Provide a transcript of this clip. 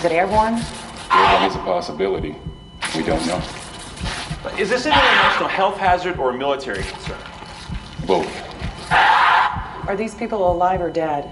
Is it airborne? Airborne is a possibility. We don't know. Is this an international health hazard or a military concern? Both. Are these people alive or dead?